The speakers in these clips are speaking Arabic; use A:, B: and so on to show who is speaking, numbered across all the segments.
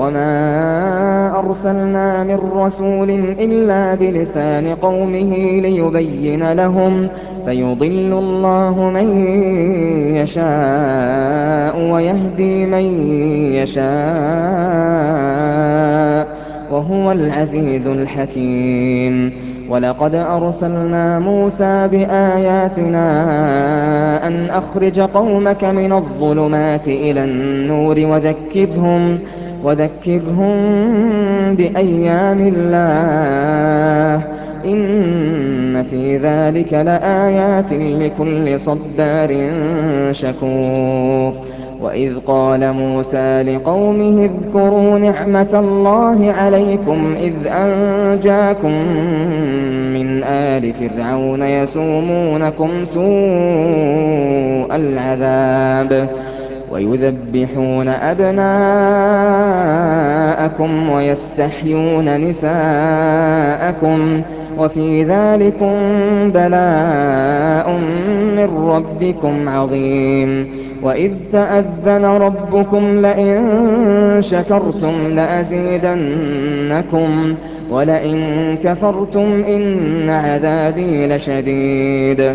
A: وما أرسلنا من رسول إلا بلسان قومه ليبين لهم فيضل الله من يشاء ويهدي من يشاء وهو العزيز الحكيم. ولقد أرسلنا موسى بآياتنا أن أخرج قومك من الظلمات إلى النور وذكرهم وذكرهم بأيام الله. إن في ذلك لآيات لكل صبار شكور. وإذ قال موسى لقومه اذكروا نعمة الله عليكم إذ أنجاكم من آل فرعون يسومونكم سوء العذاب. ويذبحون أبناءكم ويستحيون نساءكم وفي ذلكم بلاء من ربكم عظيم وإذ تأذن ربكم لئن شكرتم لأزيدنكم ولئن كفرتم إن عذابي لشديد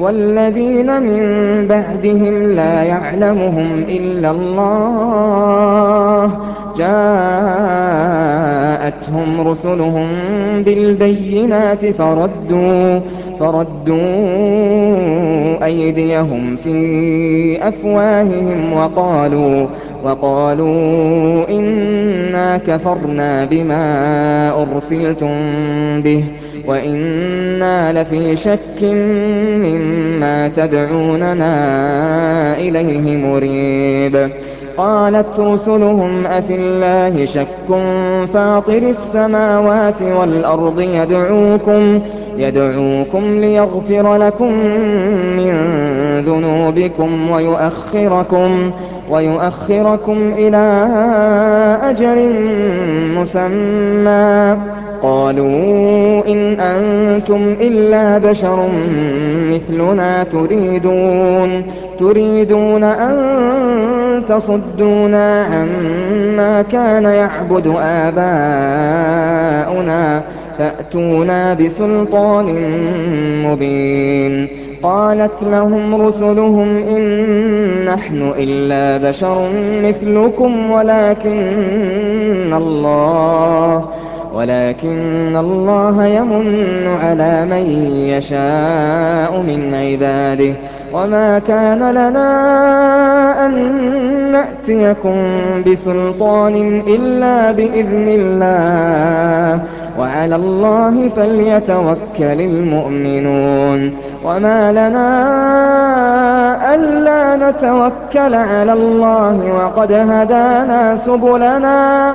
A: والذين من بعدهم لا يعلمهم إلا الله. جاءتهم رسلهم بالبينات فردوا فردوا أيديهم في أفواههم وقالوا وقالوا إنا كفرنا بما أرسلتم به. وإنا لفي شك مما تدعوننا إليه مريب قالت رسلهم أفي الله شك فاطر السماوات والأرض يدعوكم يدعوكم ليغفر لكم من ذنوبكم ويؤخركم ويؤخركم إلى أجل مسمى قالوا إن أنتم إلا بشر مثلنا تريدون تريدون أن تصدونا عما كان يعبد آباؤنا فأتونا بسلطان مبين. قالت لهم رسلهم إن نحن إلا بشر مثلكم ولكن الله ولكن الله يمن على من يشاء من عباده. وما كان لنا أن نأتيكم بسلطان إلا بإذن الله. وعلى الله فليتوكل المؤمنون. وما لنا ألا نتوكل على الله وقد هدانا سبلنا.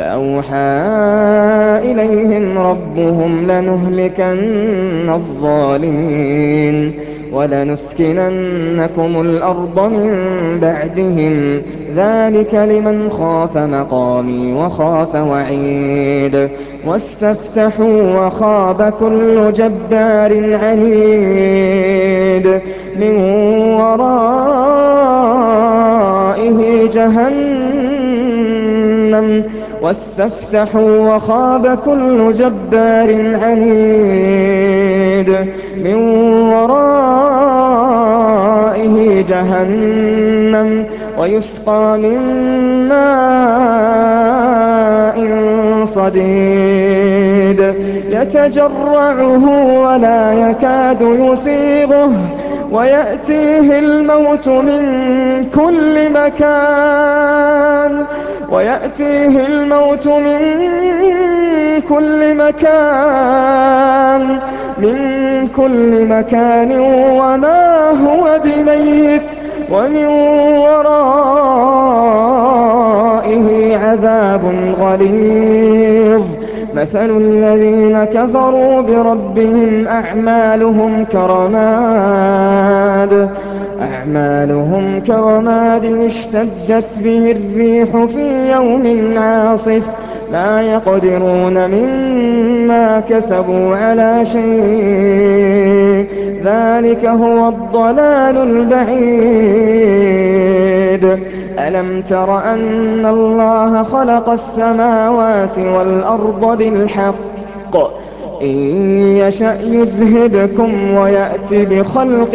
A: فأوحى إليهم ربهم لنهلكن الظالمين وَلَنُسْكِنَنَّكُمُ الْأَرْضَ مِن بَعْدِهِمْ ۚ. ذَٰلِكَ لِمَنْ خَافَ مَقَامِي وَخَافَ وَعِيدِ. وَاسْتَفْتَحُوا وَخَابَ كُلُّ جَبَّارٍ عَنِيدٍ. مِّن وَرَائِهِ جَهَنَّمُ. وَاسْتَفْتَحُوا وَخَابَ كُلُّ جَبَّارٍ عَنِيدٍ مِّن وَرَائِهِ جَهَنَّمُ وَيُسْقَىٰ مِن مَّاءٍ صَدِيدٍ يَتَجَرَّعُهُ وَلَا يَكَادُ يُسِيغُهُ وَيَأْتِيهِ الْمَوْتُ مِن كُلِّ مَكَانٍ وَمَا هُوَ بِمَيِّتٍ وَمِن وَرَائِهِ عَذَابٌ غَلِيظٌ. مَّثَلُ الَّذِينَ كَفَرُوا بِرَبِّهِمْ أَعْمَالُهُمْ كَرَمَادٍ. اشْتَدَّتْ بِهِ الرِّيحُ فِي يَوْمٍ عَاصِفٍ. لَّا يَقْدِرُونَ مِمَّا كَسَبُوا عَلَىٰ شَيْءٍ ۚ. ذَٰلِكَ هُوَ الضَّلَالُ الْبَعِيدُ. أَلَمْ تَرَ أَنَّ اللَّهَ خَلَقَ السَّمَاوَاتِ وَالْأَرْضَ بِالْحَقِّ ۚ؟ إِن يَشَأْ يُذْهِبْكُمْ وَيَأْتِ بِخَلْقٍ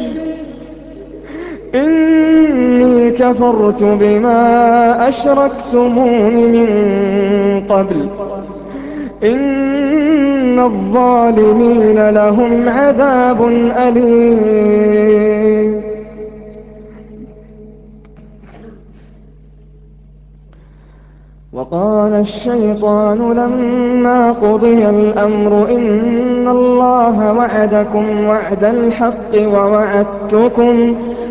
A: إِنِّي كَفَرْتُ بِمَا أَشْرَكْتُمُونِ مِن قَبْلُ ۗ. إِنَّ الظَّالِمِينَ لَهُمْ عَذَابٌ أَلِيمٌ. وَقَالَ الشَّيْطَانُ لَمَّا قُضِيَ الْأَمْرُ إِنَّ اللَّهَ وَعَدَكُمْ وَعْدَ الْحَقِّ وَوَعَدتُّكُمْ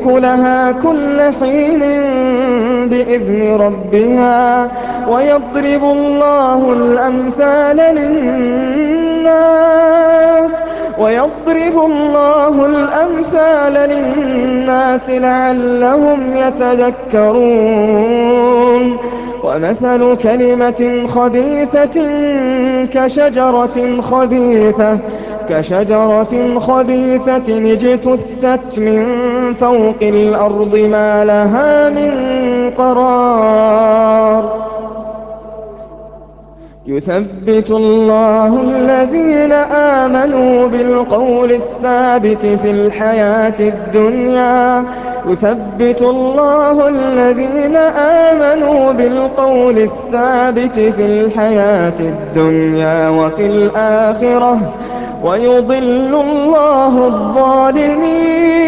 A: أكلها كل حين بإذن ربها ويضرب الله الأمثال للناس ويضرب الله الأمثال للناس لعلهم يتذكرون ومثل كلمة خبيثة كشجرة خبيثة كشجرة خبيثة اجتثت من فوق الأرض ما لها من قرار. يثبت الله الذين آمنوا بالقول الثابت في الحياة الدنيا. يثبت الله الذين آمنوا بالقول الثابت في الحياة الدنيا وفي الآخرة. ويضل الله الظالمين.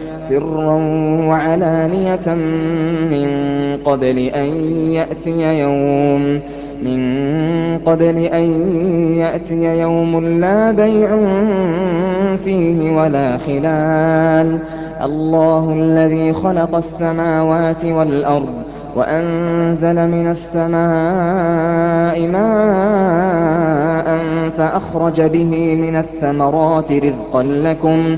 A: سرا وعلانية من قبل أن يأتي يوم لا بيع فيه ولا خلال. الله الذي خلق السماوات والأرض وأنزل من السماء ماء فأخرج به من الثمرات رزقا لكم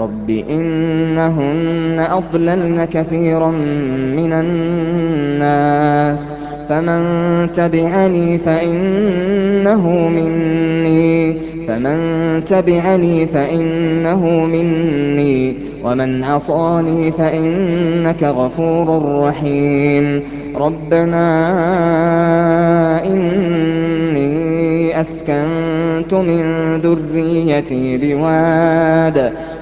A: رب إنهن أضللن كثيرا من الناس فمن تبعني فإنه مني فمن تبعني فإنه مني ومن عصاني فإنك غفور رحيم ربنا إني أسكنت من ذريتي بواد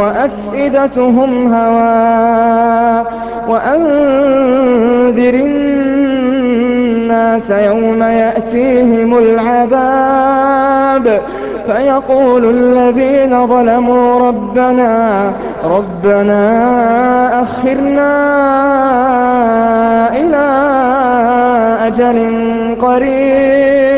A: وَأَفْئِدَتُهُمْ هَوَاءٌ وَأَنذِرِ النَّاسَ يَوْمَ يَأْتِيهِمُ الْعَذَابُ. فَيَقُولُ الَّذِينَ ظَلَمُوا رَبَّنَا أَخِّرْنَا إِلَىٰ أَجَلٍ قَرِيبٍ.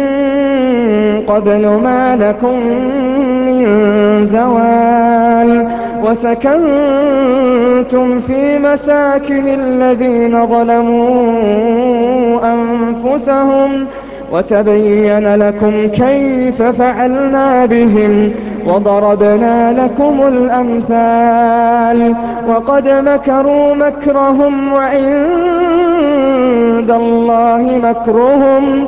A: زَوَالٍ وَسَكَنتُمْ فِي مَسَاكِنِ الَّذِينَ ظَلَمُوا أَنفُسَهُمْ وَتَبَيَّنَ لَكُمْ كَيْفَ فَعَلْنَا بِهِمْ وَضَرَبْنَا لَكُمُ الْأَمْثَالَ وَقَدْ مَكَرُوا مَكْرَهُمْ وَعِندَ اللَّهِ مَكْرُهُمْ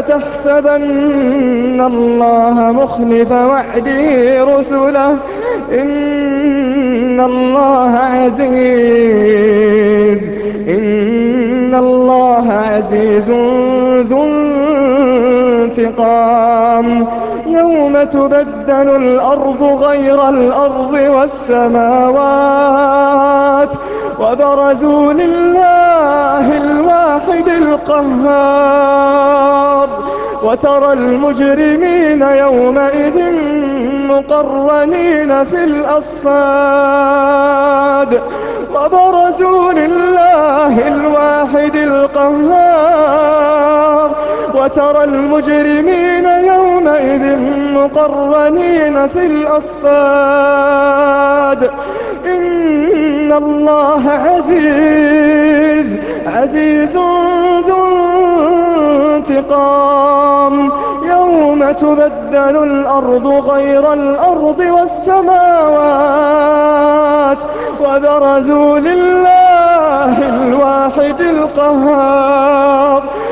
A: تحسبن الله مخلف وعده رسله. إن الله عزيز. إن الله عزيز ذو انتقام. تُبَدَّلُ الْأَرْضُ غَيْرَ الْأَرْضِ وَالسَّمَاوَاتُ وَبَرَزُوا لِلَّهِ الْوَاحِدِ الْقَهَّارِ وَتَرَى الْمُجْرِمِينَ يَوْمَئِذٍ مُّقَرَّنِينَ فِي الْأَصْفَادِ إِنَّ اللَّهَ عَزِيزٌ ذُو انتِقَامٍ. يَوْمَ تُبَدَّلُ الْأَرْضُ غَيْرَ الْأَرْضِ وَالسَّمَاوَاتُ وَبَرَزُوا لِلَّهِ الْوَاحِدِ الْقَهَّارِ.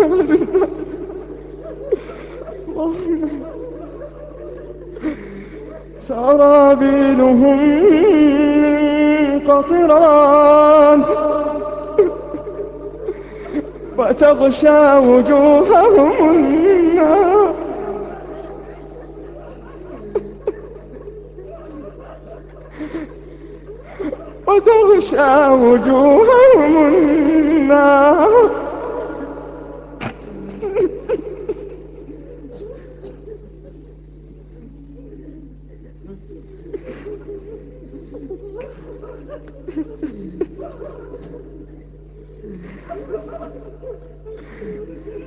A: سرابيلهم قطران. وتغشى وجوههم النار. وتغشى وجوههم النار.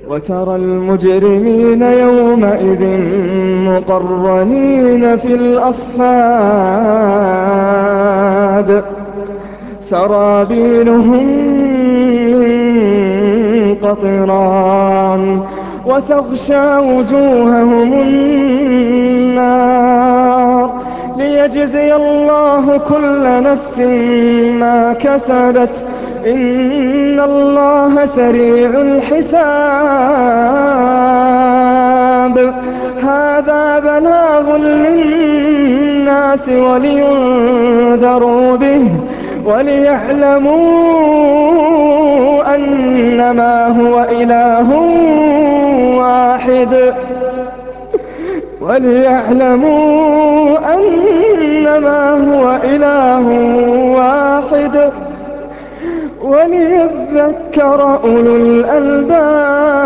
A: وترى المجرمين يومئذ مقرنين في الأصفاد. سرابيلهم قطران وتغشى وجوههم النار. ليجزي الله كل نفس ما كسبت إن الله سريع الحساب. هذا بلاغ للناس ولينذروا به وليعلموا أنما هو إله واحد. وليعلموا أنما هو إله واحد. وليذكر أولو الألباب.